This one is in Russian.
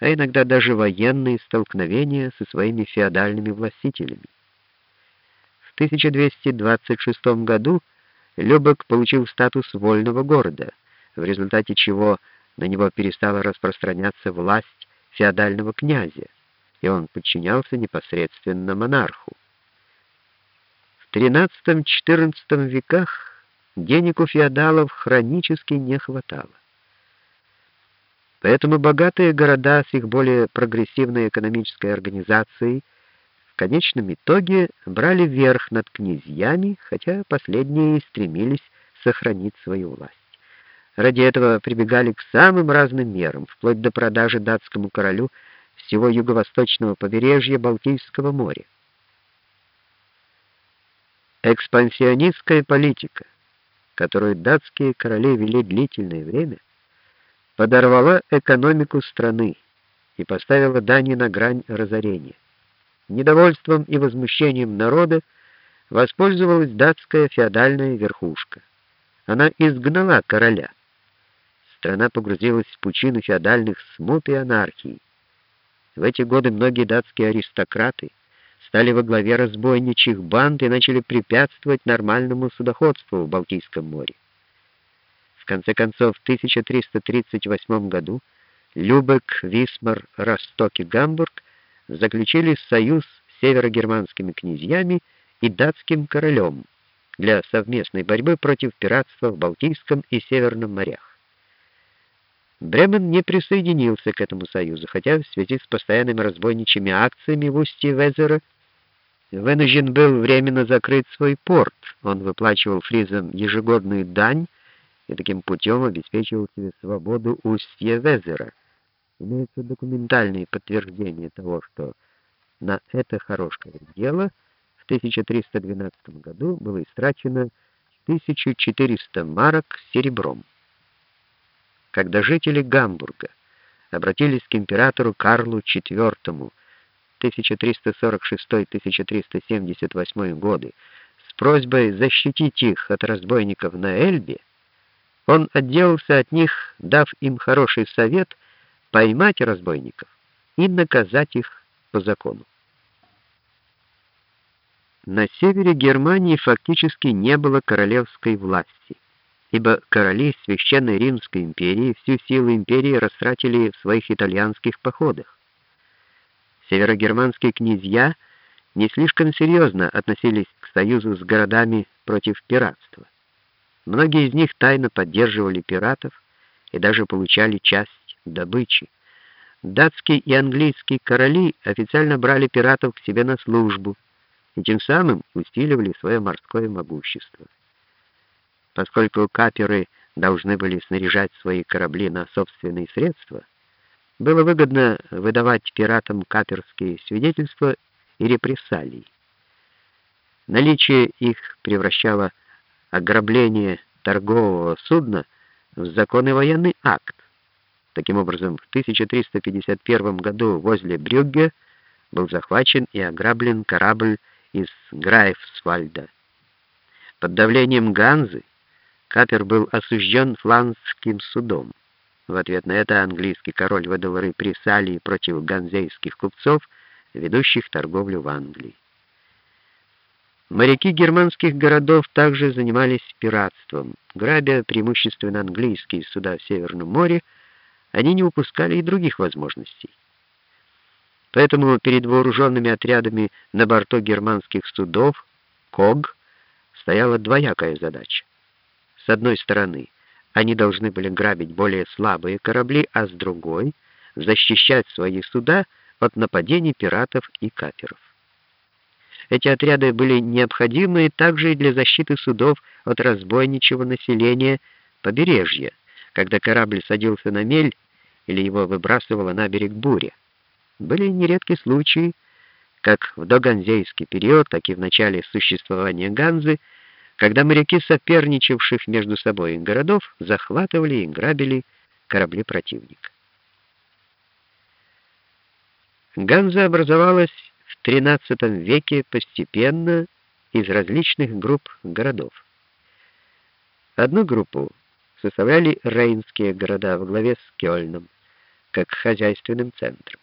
а иногда даже военные столкновения со своими феодальными властителями. В 1226 году Любек получил статус вольного города, в результате чего на него перестала распространяться власть феодального князя, и он подчинялся непосредственно монарху. В XIII-XIV веках денег у феодалов хронически не хватало. Поэтому богатые города с их более прогрессивной экономической организацией в конечном итоге брали верх над князьями, хотя последние стремились сохранить свою власть. Ради этого прибегали к самым разным мерам, вплоть до продажи датскому королю всего юго-восточного побережья Балтийского моря. Экспансионистская политика, которую датские короли вели длительное время, подорвала экономику страны и поставила Данию на грань разорения. Недовольством и возмущением народа воспользовалась датская феодальная верхушка. Она изгнала короля. Страна погрузилась в пучину феодальных смут и анархии. В эти годы многие датские аристократы стали во главе разбойничьих банд и начали препятствовать нормальному судоходству в Балтийском море конце концов, в 1338 году Любек, Висмар, Росток и Гамбург заключили союз с северогерманскими князьями и датским королем для совместной борьбы против пиратства в Балтийском и Северном морях. Бремен не присоединился к этому союзу, хотя в связи с постоянными разбойничьими акциями в устье Везера вынужден был временно закрыть свой порт. Он выплачивал фризам ежегодную дань и таким путем обеспечивал себе свободу устья Везера. Имеется документальные подтверждения того, что на это хорошее дело в 1312 году было истрачено 1400 марок серебром. Когда жители Гамбурга обратились к императору Карлу IV 1346-1378 годы с просьбой защитить их от разбойников на Эльбе, он отделался от них, дав им хороший совет поймать разбойников и наказать их по закону. На севере Германии фактически не было королевской власти, ибо короли Священной Римской империи всю силу империи растратили в своих итальянских походах. Северогерманские князья не слишком серьезно относились к союзу с городами против пиратства. Многие из них тайно поддерживали пиратов и даже получали часть добычи. Датские и английские короли официально брали пиратов к себе на службу и тем самым усиливали свое морское могущество. Поскольку каперы должны были снаряжать свои корабли на собственные средства, было выгодно выдавать пиратам каперские свидетельства и репрессалии. Наличие их превращало ограбление торгового судна в законный военный акт. Таким образом, в 1351 году возле Брюгге был захвачен и ограблен корабль из Грайфсвальда. Под давлением Ганзы капер был осужден фландским судом. В ответ на это английский король выдал репрессалии против ганзейских купцов, ведущих торговлю в Англии. Моряки германских городов также занимались пиратством. Грабя преимущественно английские суда в Северном море, они не упускали и других возможностей. Поэтому перед вооруженными отрядами на борту германских судов КОГ стояла двоякая задача. С одной стороны, они должны были грабить более слабые корабли, а с другой защищать свои суда от нападений пиратов и каперов. Эти отряды были необходимы также и для защиты судов от разбойничьего населения побережья, когда корабль садился на мель или его выбрасывало на берег буря. Были нередки случаи, как в доганзейский период, так и в начале существования Ганзы, когда моряки соперничавших между собой городов захватывали и грабили корабли противника. Ганза образовалась XIII веке постепенно из различных групп городов. Одну группу составляли рейнские города во главе с Кёльном, как хозяйственным центрам.